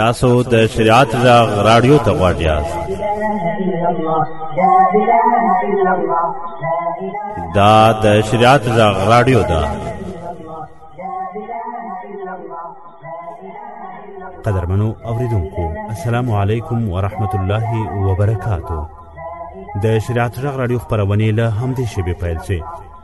تاسو د شریعت غږ رادیو ته غواړئ دا د شریعت غږ رادیو ده قدرمنو اوریدونکو السلام علیکم ورحمت الله وبرکاتو د شریعت غږ رادیو خبرونه له همدې شبي پیل شي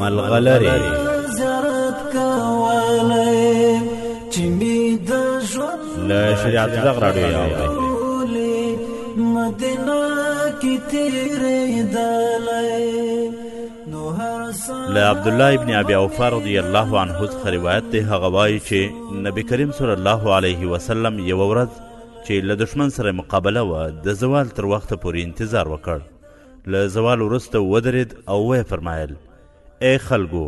ملغلره زرت کولای چې می د ژوند له شریعت زغ راډیو یاوي مدینه کې تیرې دلای نو هر له عبد الله ابن ابي اوفا رضی الله عنه څخه روایت دی هغه وایي چې نبی کریم صلی الله علیه وسلم یو ورځ چې له دشمن سره مقابله و د زوال تر وخته پورې انتظار وکړ له زوال وروسته ودرید او ویې فرمایل ای خلګو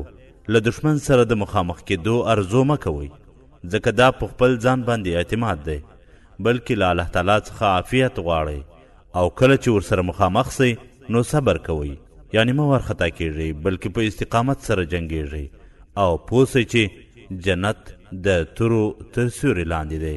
له دښمن سره د مخامخ کېدو ارزو مه کوئ ځکه دا په خپل ځان باندې اعتماد دی بلکې له الله تعالی څخه عافیت غواړئ او کله چې ورسره مخامخ سئ نو صبر کوئ یعنی مه وارخطا کیږئ بلکې په استقامت سره جنګیږئ او پوه سئ چې جنت د تورو تر سیوري لاندې دی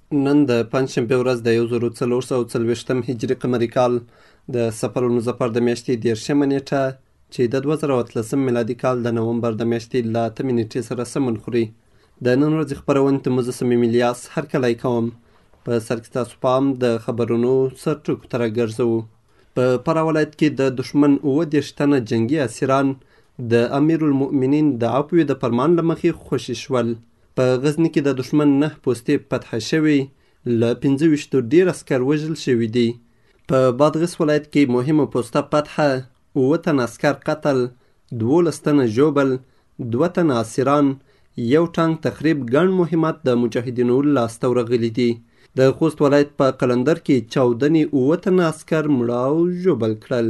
نن د پنجشنبې ورځ د یو زرو څلور سوه او څلوېښتم هجري قمري کال د سفرونو زفر د میاشتې دېرشمه نېټه چې د دوه زره او اتلسم میلادي کال د نومبر د میاشتې له اتمې نېټې سره سمون خوري د نن ورځې خپرونې ته مزه صمیم الیاس هرکلی کوم په سر کې تاسو پام د خبرونو سرټکو ته راګرځوو په فراه ولایت کې د دښمن اووه دېرش تنه جنګي اسیران د امیرالمؤمنین د عفوې د فرمان له مخې خوشي شول په غزني کې د دښمن نه پوستې فتح شوې، له پنځه ویشتو ډېر عسکر وژل شوي دي. په بادغیس ولایت کې مهمه پوسته فتحه، اووه تنه عسکر قتل، دوولس تنه ژوبل، دوه تنه اسیران، یو ټانک تخریب ګڼ مهمات د مجاهدینو لاسته ورغلي دي. د خوست ولایت په قلندر کې چاودنې اووه تنه عسکر مړه او ژوبل کړل.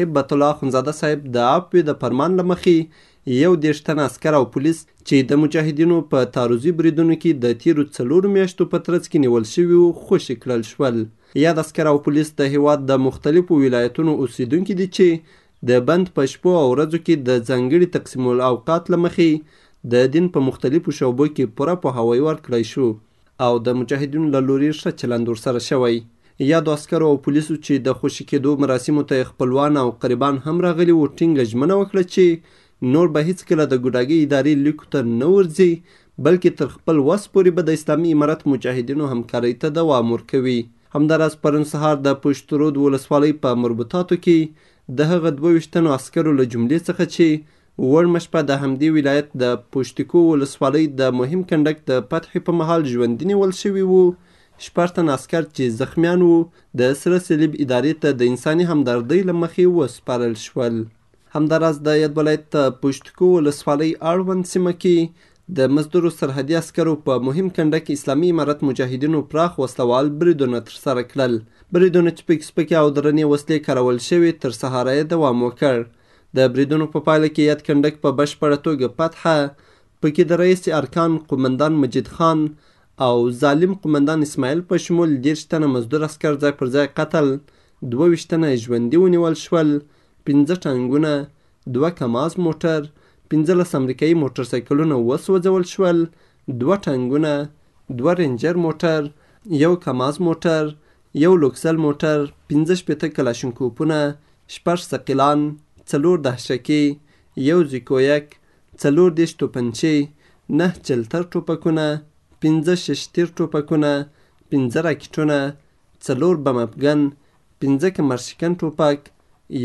هبت الله اخندزاده صاحب د عفوې د فرمان له مخې یو دېرش تنه عسکر او پولیس چې د مجاهدینو په تعرضي بریدونو کې د تېرو څلورو میاشتو په ترڅ کې نیول شوي وو، خوشې کړل شول. یاد عسکر او پولیس د هېواد د مختلفو ولایتونو اوسېدونکي دي چې د بند په شپو او ورځو کې د ځانګړي تقسیم الاوقات له مخې د دین په مختلفو شعبو کې پوره پوهاوی ورکړی شو او د مجاهدینو له لوري ښه چلند ورسره شوی. یادو عسکرو او پولیسو چې د خوشي کېدو مراسمو ته یې خپلوان او قریبان هم راغلي وو ټینګه ژمنه وکړه چې نور به هیڅکله د ګوډاګۍ ادارې لیکو ته نه ورځي بلکې تر خپل وس پورې به د اسلامي امارت مجاهدینو همکارۍ ته دوام ورکوي. همداراز پرون سهار د پشترود ولسوالۍ په مربوطاتو کې د هغه دوه ویشت تنو عسکرو له جملې څخه چې وړمه شپه د همدې ولایت د پوشتیکو ولسوالۍ د مهم کنډک د فتحې په مهال ژوندي نیول شوي وو شپږ تن عسکر چې زخمیان وو د سره صلیب ادارې ته د انساني همدردۍ له مخې وسپارل شول همداراز د یاد ولایت ته پوشتکو ولسوالۍ اړوند سیمه کې د مزدورو سرحدي عسکرو په مهم کنډک اسلامي امارت مجاهدینو پراخ وسلوال بریدونه ترسره کړل بریدونه چې پکې سپکې او درنې وسلې کارول شوې تر سهاره یې دوام وکړ د بریدونو په پایله کې یاد کنډک په بشپړه توګه فتحه، پکې د رئیس ارکان قومندان مجید خان او ظالم قومندان اسماعیل په شمول دېرش تنه مزدور عسکر ځای پر ځای قتل، دوه ویشت تنه ژوندي ونیول شول، پنځه ټانګونه، دوه کماز موټر، پنځلس امریکایي موټرسایکلونه وسوځول شول، دوه ټانګونه، دوه رینجر موټر، یو کماز موټر، یو لوکسل موټر، پنځه شپېته کلاشینکوپونه، شپږ ثقیلان، څلور دهشکې، یو زیکویک، څلور دېرش توپنچې، نهه چلتر ټوپکونه، پنځه شش تیر ټوپکونه، پنځه راکټونه، څلور بم افګن، پنځه کمر شکن ټوپک،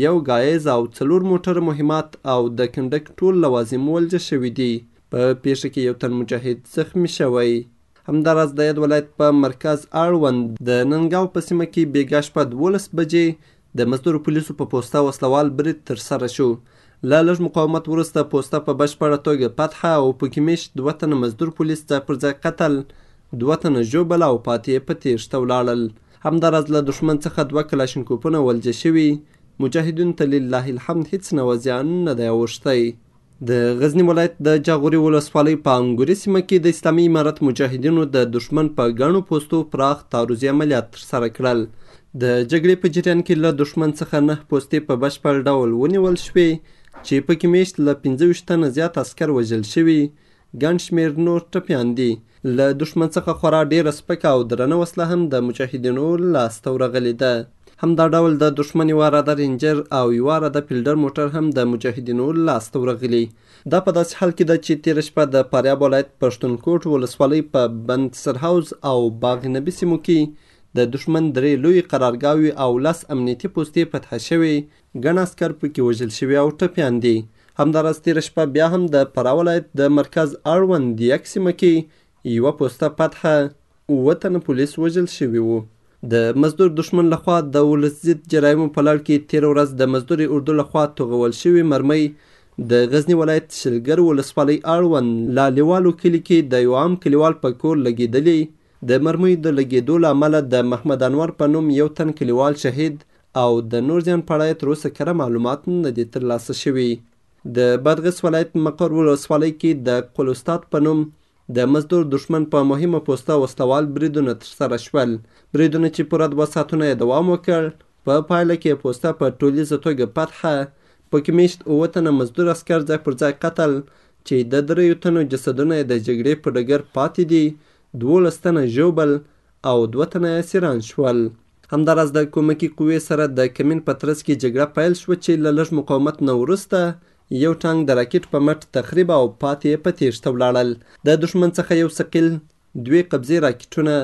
یو ګایز او څلور موټره مهمات او د کنډک ټول لوازم ولجه شوي دي. په پېښه کې یو تن مجاهد زخمي شوی. همداراز د یاد ولایت په مرکز اړوند د ننګاو په سیمه کې بیګا شپه دولس بجې د مزدورو پولیسو په پوسته وسلوال برید ترسره شو له لږ مقاومت وروسته پوسته په بشپړه توګه فتحه او پکې میشت دوه تنه مزدور پولیس ځای پر ځای قتل دوه تنه ژوبل او پاتې یې په تیښته ولاړل همداراز له دښمن څخه دوه کلاشینکوپونه ولجه شوي مجاهدینو ته لله الحمد هیڅ نوه زیان نه دی اوښتی د غزنی ولایت د جاغوري ولسوالۍ په انګوري سیمه کې د اسلامي امارت مجاهدینو د دښمن په ګڼو پوستو پراخ تعرضي عملیات ترسره کړل د جګړې په جریان کې له دښمن څخه نه پوستې په بشپړ ډول ونیول شوې چې پکې میشت له پنځه ویشت تنه زیات عسکر وژل شوي ګڼ شمېر نور ټپیان دي. له دښمن څخه خورا ډېره سپکه او درنه وسله هم د مجاهدینو لاس ته ورغلې ده. همدا ډول د دښمن یوه عراده رینجر او یوه عراده پیلډر موټر هم د مجاهدینو لاس ته ورغلي. دا په داسې حال کې ده چې تېره شپه د فاریاب ولایت پښتون کوټ ولسوالۍ په بند سرحوض او باغ نبي سیمو کې د دښمن درې لویې قرارګاوې او لس امنیتي پوستې فتح شوې ګڼ عسکر په کې وژل شوي او ټپیان دي. همداراز تېره شپه بیا هم د فراه ولایت د مرکز اړوند دیک سیمه کې یوه پوسته فتحه اووه تنه پولیس وژل شوي وو. د مزدور دښمن لخوا د ولس ضد جرایمو په لړ کې تېره ورځ د مزدورې اردو لخوا توغول شوې مرمۍ د غزني ولایت شلګر ولسوالۍ اړوند لالیوالو کلي کې د یو عام کلیوال په کور لګېدلې د مرمۍ د لګېدو له امله د محمد انور په نوم یو تن کلیوال شهید او د نور زیان په اړه یې تر اوسه کره معلومات نه دي تر لاسه شوي. د بادغیس ولایت مقر ولسوالۍ کې د قل استاد په نوم د مزدور دښمن په مهمه پوسته وسلوال بریدونه ترسره شول. بریدونه چې پوره دوه ساعتونه یې دوام وکړ، په پایله کې یې پوسته په ټولیزه توګه فتحه، پکې میشت اووه تنه مزدور عسکر ځای پر ځای قتل چې د دریو تنو جسدونه یې د جګړې په ډګر پاتې دي، دوولس تنه ژوبل او دوه تنه اسیران شول. همداراز د کومکي قوې سره د کمین په ترڅ کې جګړه پیل شوه چې له لږ مقاومت نه وروسته یو ټانک د راکټ په مټ تخریب او پاتې یې په تیښته ولاړل. د دښمن څخه یو ثقیل، دوې قبضې راکټونه،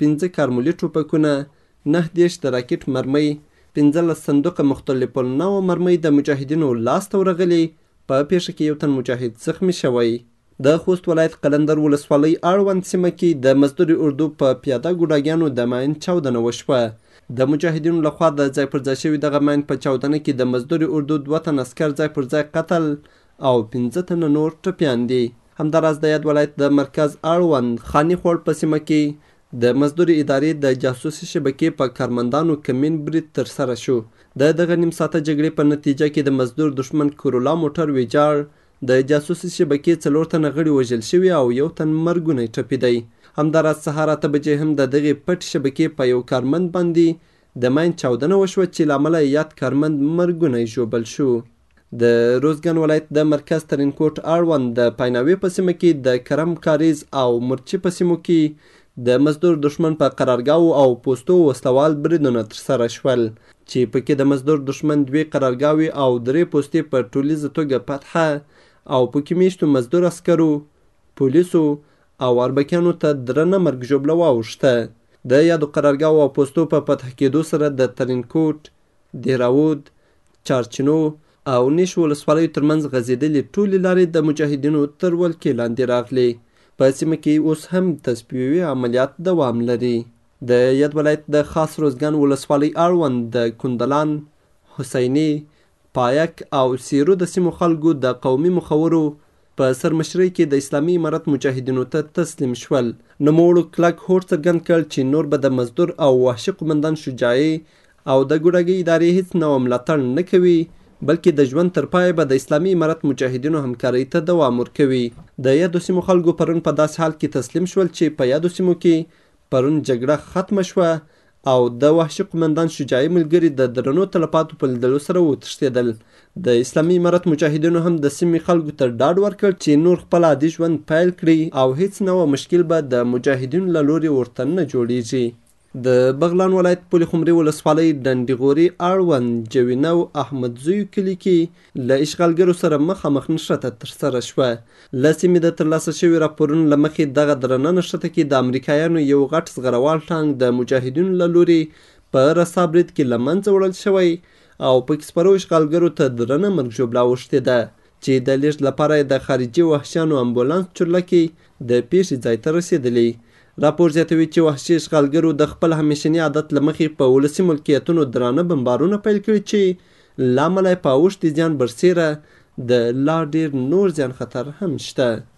پنځه کارمولي ټوپکونه، نهه دېرش د راکټ مرمۍ، پنځلس صندوقه مختلف النوع مرمۍ د مجاهدینو لاس ته ورغلي، په پېښه کې یو تن مجاهد زخمي شوی. د خوست ولایت قلندر ولسوالۍ اړوند سیمه کې د مزدوري اردو په پیاده ګوډاګیانو د ماین چاودنه وشوه. د مجاهدینو لخوا د ځای پر ځای شوي دغه ماین په چاودنه کې د مزدوري اردو دوه تن عسکر ځای پر ځای قتل او پنځه تنه نور ټپیان دي. همداراز د یاد ولایت د مرکز اړوند خاني خوړ په سیمه کې د مزدوري ادارې د جاسوسي شبکې په کارمندانو کمین برید ترسره شو. د دغه نیم ساعته جګړې په نتیجه کې د مزدور دښمن کرولا موټر ویجاړ د جاسوسې شبکې څلور تنه غړي وژل شوي او یو تن مرګونی ټپي دی. همداراز سهار اته بجې هم د دغې پټې شبکې په یو کارمند باندې د ماین چاودنه وشوه چې له امله یې یاد کارمند مرګونی ژوبل شو. د روزګان ولایت د مرکز ترینکوټ اړوند د پایناوې په سیمه کې د کرم کاریز او مرچي په سیمو کې د مزدور دښمن په قرارګاوو او پوستو وسله وال بریدونه ترسره شول، چې په کې د مزدور دښمن دوې قرارګاوې او درې پوستې په ټولیزه توګه فتح او په کې میشتو مزدور عسکرو، پولیسو او اربکیانو ته درنه مرګ ژوبله واوښته. د یادو قرارګاوو او پوستو په فتح کېدو سره د ترینکوټ، دراود، چارچینو او نیش ولسوالیو ترمنځ غځېدلې ټولې لارې د مجاهدینو تر ولکې لاندې راغلې. په سیمه کې اوس هم تصفیوي عملیات دوام لري. د ید ولایت د خاص روزګان ولسوالۍ اړوند د کندلان، حسینې، پایک او سیرو د سیمو خلکو د قومي مخورو په سرمشرۍ کې د اسلامي امارت مجاهدینو ته تسلیم شول. نوموړو کلک هوډ څرګند کړ چې نور به د مزدور او وحشي قومندان شجاعې او د ګوډاګۍ ادارې هیڅ نوع ملاتړ نه کوي بلکې د ژوند تر پایه به د اسلامي امارت مجاهدینو همکارۍ ته دوام ورکوي. د یادو سیمو خلکو پرون په داسې حال کې تسلیم شول چې په یادو سیمو کې پرون جګړه ختمه شوه او د وحشي قومندان شجاعي ملګري د درنو تلفاتو په لیدلو سره وتښتېدل. د اسلامي امارت مجاهدینو هم د سیمې خلکو ته ډاډ ورکړ چې نور خپل عادي ژوند پیل کړي او هیڅ نوع مشکل به د مجاهدینو له لورې ورته نه جوړېږي. د بغلان ولایت پل خمري ولسوالۍ ډنډي غوري اړوند جوینه او احمدزیو کلي کې له اشغالګرو سره مخامخ نښته ترسره شوه. له سیمې د ترلاسه شوي راپورونو له مخې دغه درنه نښته کې د امریکایانو یو غټ زغروال ټانک د مجاهدینو له لوري په رسا برید کې له منځه وړل شوی او پکې سپرو اشغالګرو ته درنه مرګ ژوبله اوښتې ده. چې د لېږد لپاره یې د خارجي وحشیانو امبولانس چورلکې د پېښې ځای ته رسېدلې. راپور زیاتوي چې وحشي اشغالګرو د خپل همېشني عادت له مخې په ولسي ملکیتونو درانه بمبارونه پیل کړي چې له امله یې په اوښتي زیان برسېره د لا ډېر نور زیان خطر هم شته.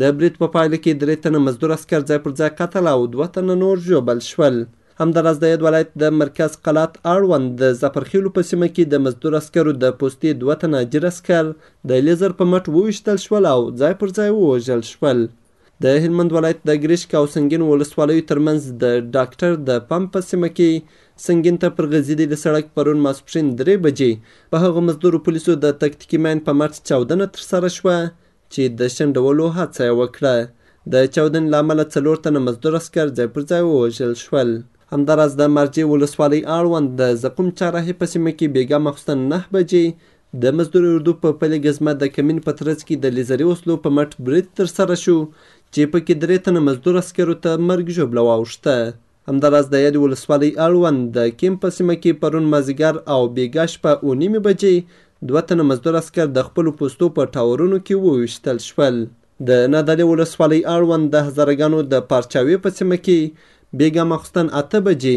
د برید په پایله کې درې تنه مزدور عسکر ځای پر ځای قتل او دوه تنه نور ژوبل شول. همداراز د ید ولایت د مرکز قلات اړوند د زپرخیلو په سیمه کې د مزدور عسکرو د پوستې دوه تنه اجیر عسکر د لیزر په مټ وویشتل شول او ځای پر ځای ووژل شول. د هلمند ولایت د ګریشک او سنګین ولسوالیو ترمنځ د ډاکټر د پمپ په سیمه کې سنګین ته پر غځېدلي سړک پرون ماسپښین درې بجې په هغو مزدورو پولیسو د تکتیکي ماین په مټ چاودنه ترسره شوه چې د شنډولو هڅه یې وکړه. د چاودنې له امله څلور تنه مزدور عسکر ځای پر ځای ووژل شول. همداراز د مارجې ولسوالۍ اړوند د زقوم چهارراهې په سیمه کې بېګا ماخوستن نهه بجې د مزدور اردو په پلې ګزمه د کمین په ترڅ کې د لیزري وسلو په مټ برید ترسره شو چې پکې درې تنه مزدور عسکرو ته مرګ ژوبله واوښته. همداراز د یادې ولسوالۍ اړوند د کیم په سیمه کې پرون مازیګر او بیګا شپه اوه نیمې بجې دوه تنه مزدور عسکر د خپلو پوستو په ټاورونو کې وویشتل شول. د نادعلي ولسوالۍ اړوند د هزاره ګانو د پارچاوې په سیمه کې بیګا ماخوستن اته بجې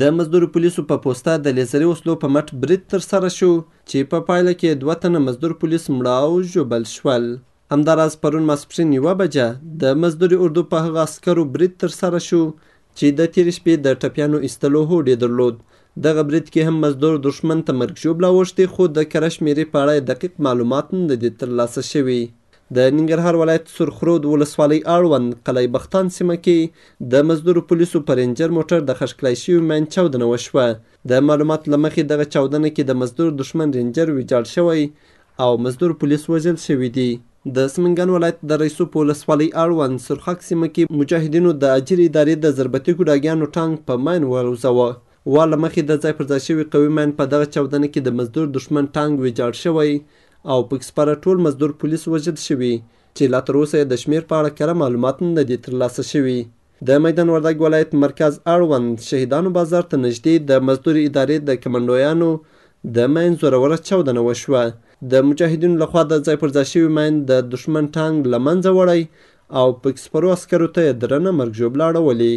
د مزدور پولیسو په پوسته د لیزري وسلو په مټ برید ترسره شو چې په پایله کې دوه تنه مزدور پولیس مړه او ژوبل شول. همداراز پرون ماسپښین یوه بجه د مزدوري اردو په هغه عسکرو برید ترسره شو چې د تېرې شپې د ټپیانو ایستلو هوډ یې درلود. دغه برید کې هم مزدور دښمن ته مرګ ژوبله اوښتې خو د کره شمېرې په اړه یې دقیق معلومات نه دي ترلاسه شوي. د ننګرهار ولایت سرخرود ولسوالۍ اړوند قلعه بختان سیمه کې د مزدورو پولیسو په رینجر موټر د خښکلای شوي ماین چاودنه وشوه. د معلوماتو له مخې دغه چاودنه کې د مزدور دښمن رینجر ویجاړ شوی او مزدور پولیس وژل شوي دي. د سمنګان ولایت د ریسوپ ولسوالۍ اړوند سرخک سیمه کې مجاهدینو د اجیر ادارې د ضربتي ګوډاګیانو ټانګ په ماین والوزاوه. وا له مخې د ځای پر ځای شوي قوي ماین په دغه چاودنه کې د مزدور دښمن ټانګ ویجاړ شوی او پکې سپاره ټول مزدور پولیس وژل شوي چې لا تر اوسه یې د شمیر په اړه کره معلومات نه دي ترلاسه شوي. د میدان وردګ ولایت مرکز اړوند شهیدانو بازار ته نږدې د مزدور ادارې د کمنډویانو د ماین زوروره چاودنه وشوه. د مجاهدینو لخوا د ځای پر ځای شوي ماین د دښمن ټانګ له منځه وړی او پکې سپرو عسکرو ته یې درنه مرګ ژوبله اړولې،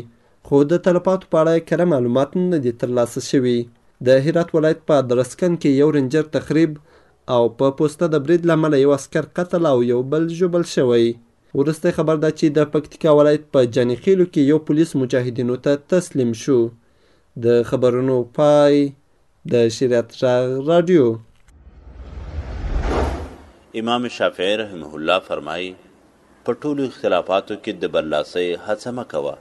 خو د تلفاتو په اړه کره معلومات نه دي ترلاسه شوي. د هرات ولایت په ادرسکن کې یو رینجر تخریب او په پوسته د برید له امله یو عسکر قتل او یو بل ژوبل شوی. وروستی خبر دا چې د پکتیکا ولایت په جاني خېلو کې یو پولیس مجاهدینو ته تسلیم شو. د خبرونو پای د شریعت غږ راډیو. امام شافعي رحمه الله فرمايي، په ټولو اختلافاتو کې د برلاسۍ هڅه مه کوه،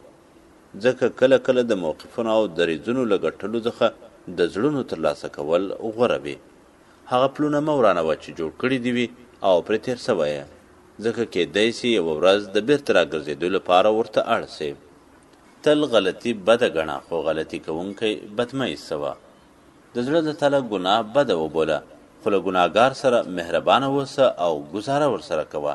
ځکه کله کله د موقفونو او دريځونو له ګټلو ځخه د زړونو ترلاسه کول غوره وي. هغه پلونه مه ورانوه چې جوړ کړي دې وي او پرې تېر شوی يې، ځکه کېدای شي يوه ورځ د بېرته راګرځېدو لپاره ورته اړ شې. تل غلطي بده ګڼه، خو غلطي کوونکی بد مه ايسوه. د زړه له تله ګناه بده وبوله، خو له ګناهګار سره مهربانه اوسه او ګوزاره ورسره کوه.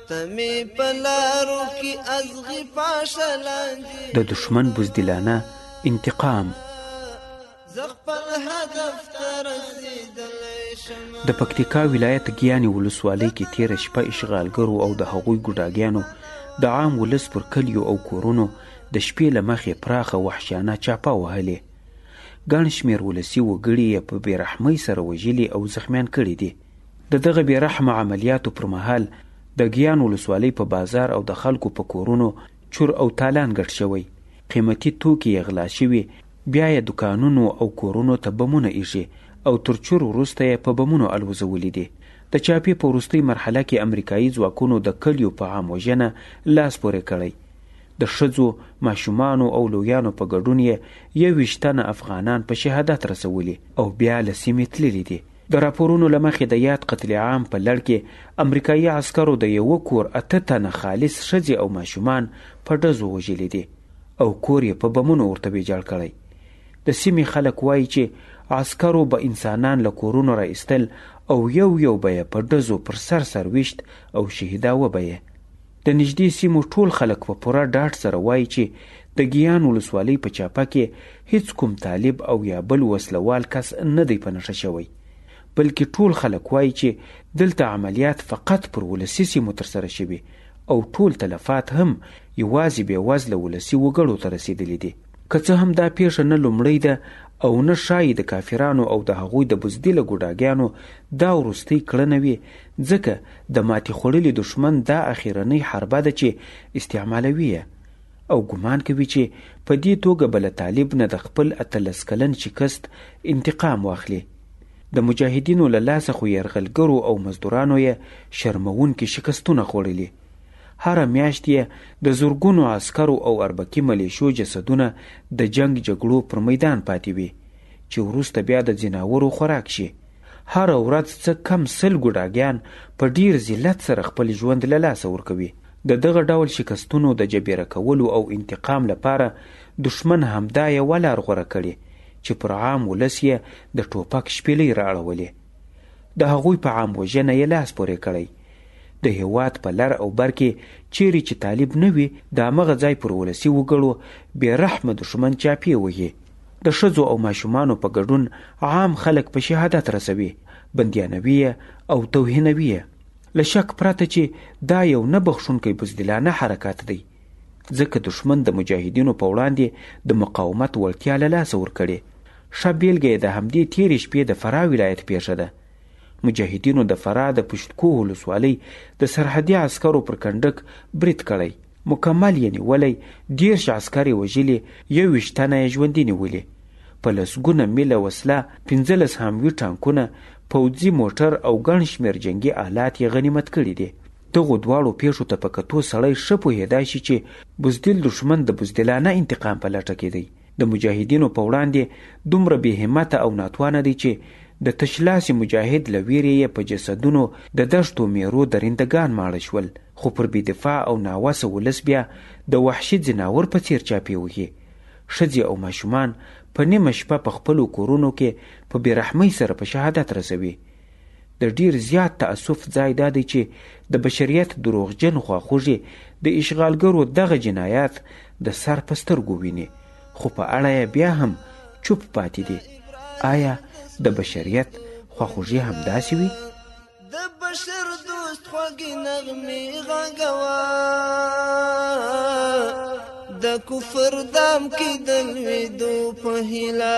تمې په لارو کې ازغي پاشه لاندې د دښمن بزدلانه انتقام زه خپل هدف ته رسېدلی شم د پکتیکا ولایت ګیانې ولسوالۍ کې تېره شپه اشغالګرو او د هغوی ګوډاګیانو د عام ولس پر کلیو او کورونو د شپې له مخې پراخه وحشیانه چاپه وهلې ګڼ شمېر ولسي وګړي یې په بېرحمۍ سره وژلي او زخمیان کړي دي د دغه بې رحمه عملیاتو پر مهال د ګیان ولسوالۍ په بازار او د خلکو په کورونو چور او تالان ګډ شوی، قیمتي توکي یې غلا شوي، بیا یې دکانونو او کورونو ته بمونه ایښي او تر چور وروسته یې په بمونو الوزولي دي. د چاپې په وروستۍ مرحله کې امریکایي ځواکونو د کلیو په عام وژنه لاس پورې کړی، د ښځو، ماشومانو او لویانو په ګډون یې یوویشت تنه افغانان په شهادت رسولي او بیا له سیمې تللي دي. د راپورونو له مخې د یاد قتل عام په لړ کې امریکايي عسکرو د یوه کور اته تنه خالص ښځې او ماشومان په ډزو وژلي دي او کور یې په بمونو ورته ویجاړ کړی. د سیمې خلک وايي چې عسکرو به انسانان له کورونو را ایستل او یو یو به یې په ډزو پر سر سر ویشت او شهیداوه به یې. د نږدې سیمو ټول خلک په پوره ډاډ سره وايي چې د ګیان ولسوالۍ په چاپه کې هیڅ کوم طالب او یا بل وسله وال کس نه دی په نښه شوی بلکې ټول خلک وايي چې دلته عملیات فقط پر ولسي سیمو ترسره شوي او ټول تلفات هم یوازې بې وزله ولسي وګړو ته رسېدلي دي. که څه هم دا پېښه نه لومړۍ ده او نه ښایي د کافرانو او د هغوی د بزدله ګوډاګیانو دا وروستۍ کړنه وي، ځکه د ماتې خوړلي دښمن دا اخیرنۍ حربه ده چې استعمالوي یې او ګمان کوي چې په دې توګه به له طالب نه د خپل اتلس کلن شکست انتقام واخلي. د مجاهدینو له لاسه خو یرغلګرو او مزدورانو یې شرموونکي شکستونه خوړلي. هره میاشت یې د زرګونو عسکرو او اربکي ملېشو جسدونه د جنګ جګړو پر میدان پاتې وي چې وروسته بیا د ځناورو خوراک شي. هره ورځ څه کم سل ګوډاګیان په ډیر ذلت سره خپل ژوند له لاسه ورکوي. د دغه ډول شکستونو د جبیره کولو او انتقام لپاره دښمن همدا یوه لار غوره کړې چې پر عام ولس یې د ټوپک شپیلۍ را اړولې. د هغوی په عام وژنه یې لاس پورې کړی. د هیواد په لر او بر کې چیرې چې طالب نه وي د همغه ځای پر ولسي وګړو بې رحمه دښمن چاپې وهي. د ښځو او ماشومانو په ګډون عام خلک په شهادت رسوي، بندیانوي یې او توهینوي یې، له شک پرته چې دا یو نه بخښونکی بزدلانه حرکت دی، ځکه دښمن د مجاهدینو په وړاندې د مقاومت وړتیا له لاسه ورکړې، ښه بېلګه یې د همدې تېرې شپې د فراه ولایت پېښه ده، مجاهدینو د فراه د پشت کوه ولسوالۍ د سرحدي عسکرو پر کنډک برید کړی، مکمل یې نیولی، دېرش عسکر یې وژلي، یوویشت تنه یې ژوندي نیولي. په لسګونه میله وسله، پنځلس هاموي ټانکونه، پوځي موټر او ګڼ شمېر جنګي آلات یې غنیمت کړي دي. دغو دواړو پېښو ته په کتو سړی ښه پوهېدای شي چې بزدل دښمن د بزدلانه انتقام په لټه کې دی. د مجاهدینو په وړاندې دومره بې همته او ناتوانه دی چې د تشلاسي مجاهد له ویرې یې په جسدونو د دښتو میرو درنده ګان ماړه شول خو پر بې دفاع او ناوسه ولس بیا د وحشي ځناور په څیر چاپې وهي ښځې او ماشومان په نیمه شپه په خپلو کورونو کې په بې رحمۍ سره په شهادت رسوي د ډیر زیات تأسف ځای دا دی چې د بشریت دروغجن خواخوږي د اشغالګرو دغه جنایات د سر په سترګو ویني خو په اړه یې بیا هم چوپ پاتې دي آیا د بشریت خواخوږي همداسې وي د بشر دوست خوږې نغمې غږوه د کفر دام کې د لوېدو په هیله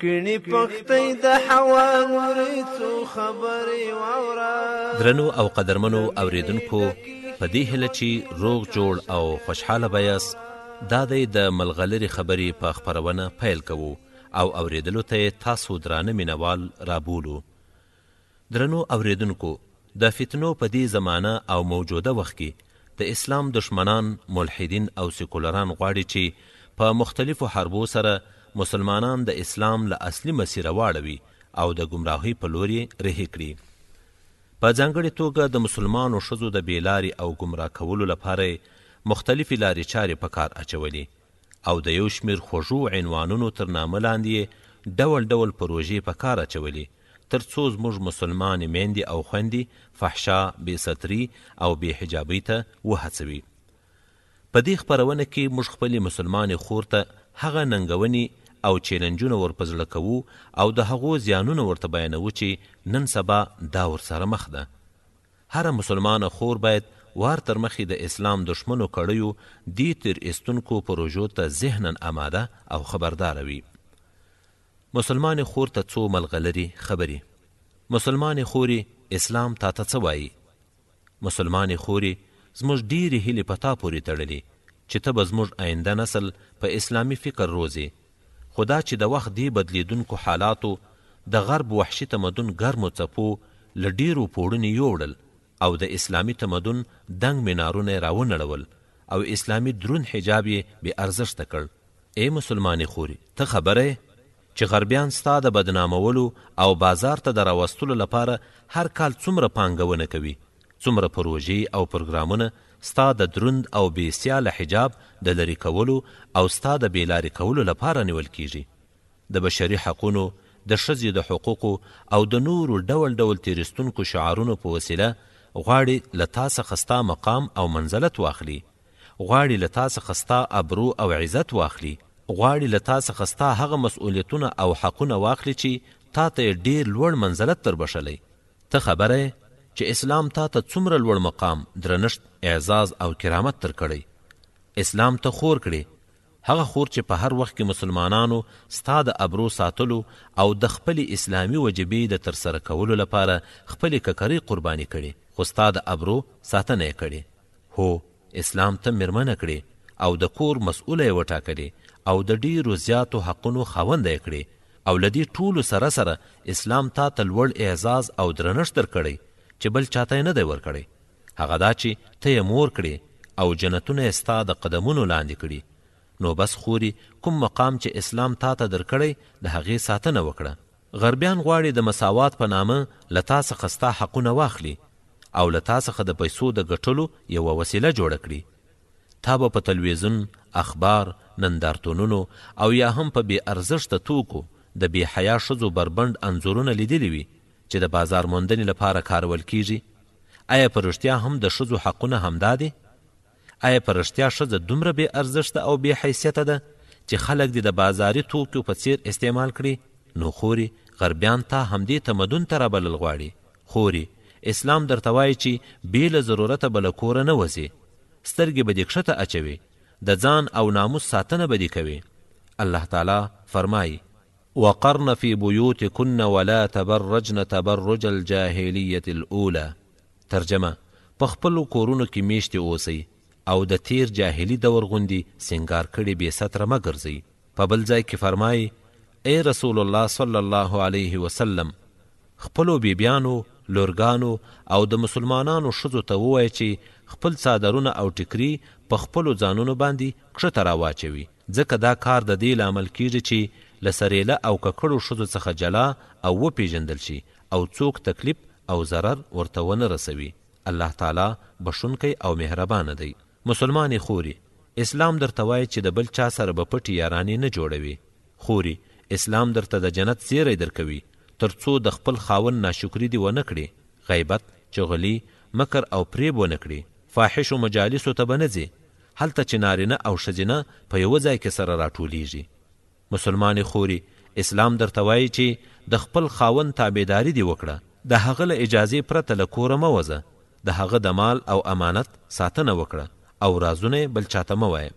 کڼی پختې د حوا نورې څو خبرې واوره درنو او قدرمنو اوریدونکو په دې هله چې روغ جوړ او خوشحاله بیاس دا دی د ملغلرې خبرې په خبرونه پیل کوو او اوریدلو ته تاسو درانه مینوال رابولو درنو اوریدونکو د فتنو په دې زمانه او موجوده وخت کې د اسلام دښمنان ملحدین او سیکولران غواړي چې په مختلفو حربو سره مسلمانان د اسلام له اصلي مسیره واړوي او د ګمراهۍ په لور یې رهي کړي. په ځانګړې توګه د مسلمانو ښځو د بې لارې او ګمراه کولو لپاره یې مختلفې لارې چارې په کار اچولي او د یو شمیر خوږو عنوانونو تر نامه لاندې یې ډول ډول پروژې په کار اچولي تر څو زموږ مسلمانې میندې او خویندې فحشا، بې ستري او بې حجابۍ ته وهڅوي. په دې خپرونه کې موږ خپلې مسلمانې خور ته هغه ننګونې او چیلنجونه ور په زړه کوو او د هغو زیانونه ورته بیانوو چې نن سبا دا ورسره مخ ده. هره مسلمانه خور باید وار تر مخې د اسلام دښمنو کړیو دې تیر ایستونکو پروژو ته ذهناً اماده او خبرداره وي. مسلمانې خور ته څو ملغلري خبري مسلمانې خوري اسلام تاته څه وايي مسلمانې خوري زموږ ډيري هيلي په تا پوري تړلي چي ته به زموږ اينده نسل په اسلامي فکر روزې خو دا چي د وخت دي بدليدونکو حالاتو د غرب وحشي تمدن ګرمو څپو له ډيرو پوړني يوړل او د اسلامي تمدن دنګ منارونه يې راونړول او اسلامي دروند حجاب يې بي ارزښته کړ ای مسلمانې خورې! ته خبره یې چې غربیان ستا د بدنامولو او بازار ته د راوستلو لپاره هر کال څومره پانګونه کوي، څومره پروژې او پروګرامونه ستا د دروند او بې سیاله حجاب د لرې کولو او ستا د بې لارې کولو لپاره نیول کیږي. د بشري حقونو، د ښځې د حقوقو او د نورو ډول ډول تیریستونکو شعارونو په وسیله غواړي له تا څخه ستا مقام او منزلت واخلي. غواړي له تا څخه ستا ابرو او عزت واخلي، غواړي له تا څخه ستا هغه مسؤلیتونه او حقونه واخلي چې تا ته یې ډېر لوړ منزلت در بښلی. ته خبره یې چې اسلام تا ته څومره لوړ مقام، درنښت، اعزاز او کرامت در کړی. اسلام ته خور کړې، هغه خور چې په هر وخت کې مسلمانانو ستا د ابرو ساتلو او د خپلې اسلامي وجبې د ترسره کولو لپاره خپلې ککرۍ قرباني کړې، خو ستا د ابرو ساتنه یې کړې. هو اسلام ته میرمنه کړې او د کور مسؤله یې وټاکلې او د ډیرو زیاتو حقونو خاونده یې کړې او له دې ټولو سره سره اسلام تا ته لوړ اعزاز او درنښت درکړی چې بل چاته یې نه دی ورکړی هغه دا چې ته یې مور کړې او جنتونه یې ستا د قدمونو لاندې کړي نو بس خوري کوم مقام چې اسلام تا ته درکړی د هغې ساتنه وکړه غربیان غواړي د مساوات په نامه له تا څخه ستا حقونه واخلي او له تا څخه د پیسو د ګټلو یوه وسیله جوړه کړي. تا به په تلویزون، اخبار، نندارتونونو او یا هم په بې ارزښته توکو د بې حیا ښځو بربنډ انځورونه لیدلي وي چې د بازار موندنې لپاره کارول کېږي. ایا په رښتیا هم د ښځو حقونه همدا دي؟ ایا په رښتیا ښځه دومره بې ارزښته او بې حیثیته ده چې خلک دې د بازاري توکیو په څېر استعمال کړي؟ نو خورې غربیان تا همدې تمدن ته رابلل غواړي. خورې اسلام درته وایي چې بې له ضرورته به له کوره نه وځې. سترګې به دې کښته اچوې. د ځان او ناموس ساتنه به دې کوې. الله تعالی فرمایي. وقرن فی بیوتکن ولا تبرجن تبرج الجاهلیة الاولی. ترجمه، په خپلو کورونو کې مېشتې اوسئ او د تېر جاهلي دور غوندې سینګار کړي بې ستره مه ګرځئ. په بل ځای کې فرمایي، اې رسول الله صلی الله علیه وسلم! خپلو بېبیانو، لورګانو او د مسلمانانو ښځو ته ووایه چې خپل څادرونه او ټیکري په خپلو ځانونو باندې کښته راواچوي، ځکه دا کار د دې لامل کېږي چې له سرېله او ککړو ښځو څخه جلا او وپېژندل شي او څوک تکلیف او ضرر ورته ونه رسوي الله تعالی بښونکی او مهربانه دی مسلمانې خورې اسلام درته وایې چې د بل چا سره به پټې یارانې نه جوړوې خورې اسلام درته د جنت زیری درکوي تر څو د خپل خاوند ناشکري دې ونه کړې غیبت چغلي مکر او فریب ونه کړې فاحشو مجالسو ته به نه ځې هلته چې نارینه او ښځینه په یوه ځای کې سره راټولیږي مسلمانې خورې! اسلام درته وايي چې د خپل خاوند تابعداري دې وکړه، د هغه له اجازې پرته له کوره مه وځه، د هغه د مال او امانت ساتنه وکړه او رازونه يې بل چاته مه وايه.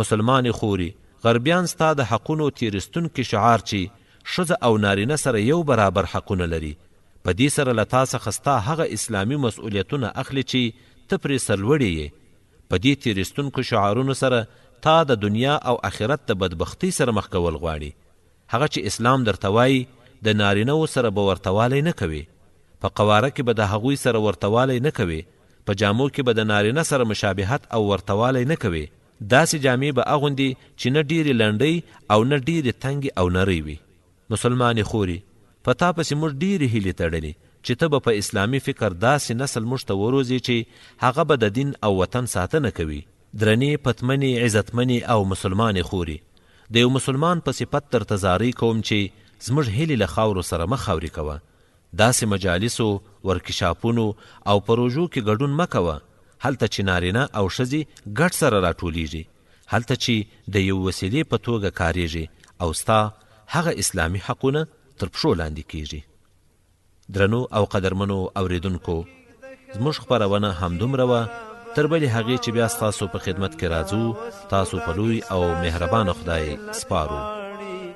مسلمانې خورې! غربيان ستا د حقونو تېرېستونکي شعار چې ښځه او نارينه سره يو برابر حقونه لري، په دې سره له تا څخه ستا هغه اسلامي مسؤليتونه اخلي چې ته پرې سرلوړې يې، په دې تېرېستونکو شعارونو سره تا د دنیا او اخرت د بدبختۍ سره مخ کول غواړي، هغه چې اسلام درته وايي د نارینه وو سره به ورته والی نه کوې، په قواره کې به د هغوی سره ورته والی نه کوې، په جامو کې به د نارینه سره مشابهت او ورته والی نه کوې، داسې جامې به اغوندې چې نه ډېرې لنډۍ او نه ډېرې تنګې او نرۍ وي. مسلمانې خورې! په تا پسې موږ ډېرې هیلې تړلې چې ته به په اسلامي فکر داسې نسل موږ ته وروزې چې هغه به د دین او وطن ساتنه کوي. درنې، پتمنې، عزتمنې او مسلمانې خورې! د یو مسلمان په صفت درته زارۍ کوم چې زموږ هیلې له خاورو سره مه خاورې کوه. داسې مجالسو، ورکشاپونو او پروژو کې ګډون مه کوه، هلته چې نارینه او ښځې ګډ سره راټولېږي، هلته چی د یو وسیلې په توګه کاریږي او ستا هغه اسلامي حقونه تر پښو لاندې کیږي درنو او قدرمنو اوریدونکو زموږ خبرونه همدومره وه تر بلې هغې چې بیا ستاسو په خدمت کې راځو تاسو په لوی او مهربان خدای سپارو